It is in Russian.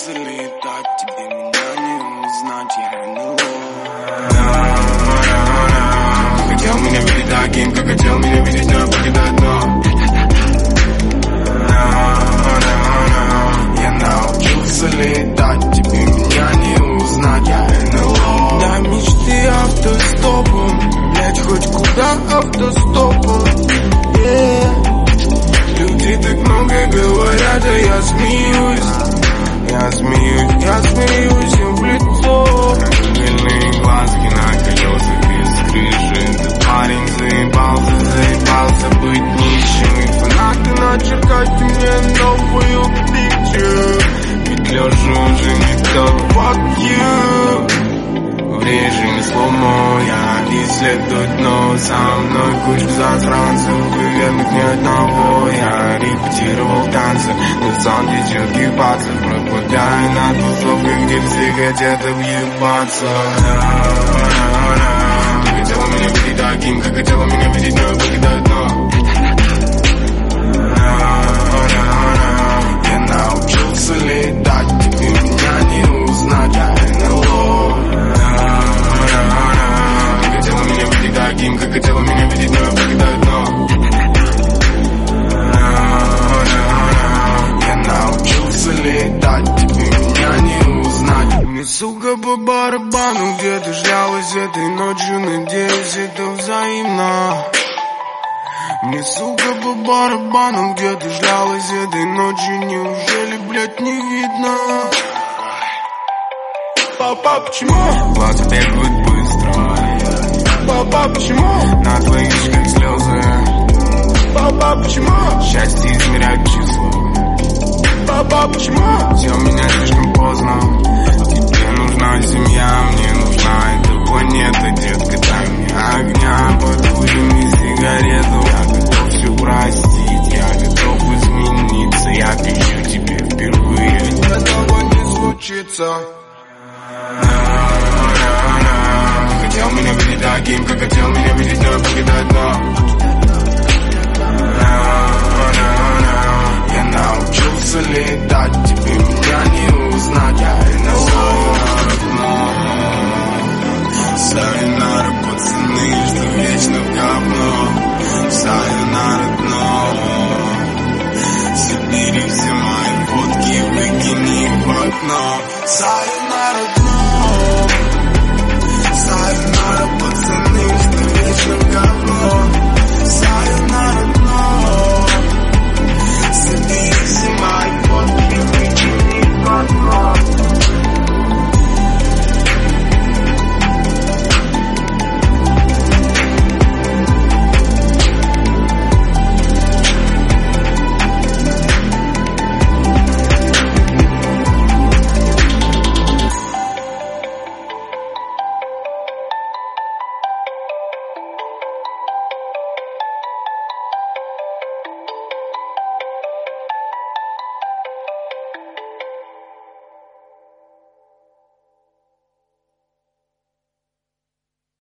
Если так, тебе меня не узнать, я иного Хотел меня видеть таким, как хотел меня видеть, но покидать дно Я научился летать, тебе меня не узнать, я НЛО До мечты автостопом, блять, хоть куда автостопом yeah. Люди так много говорят, а я смею Фанаты начертать мне новую пикчу ведь Леша уже не тот Fuck you В режиме сломо я исследую дно Со мной кучка засранцев Бедных ни одного Я репетировал танцы На сонде четких пальцев Пропадаю на тусовках Где все хотят объебаться. Ты хотела меня видеть таким Как хотела меня видеть, но покидаю дно сука по барабану Где ты шлялась этой ночью Надеюсь это взаимно Мне сука по барабану Где ты шлялась этой ночью Неужели, блядь, не видно Папа, почему? Глаза бегают быстро Папа, почему? На твоих щеках слезы Папа, почему? Счастье измеряют числа Папа, почему? Все меня слишком случится Ты хотел меня видеть таким, как хотел меня видеть, но покидать дно Я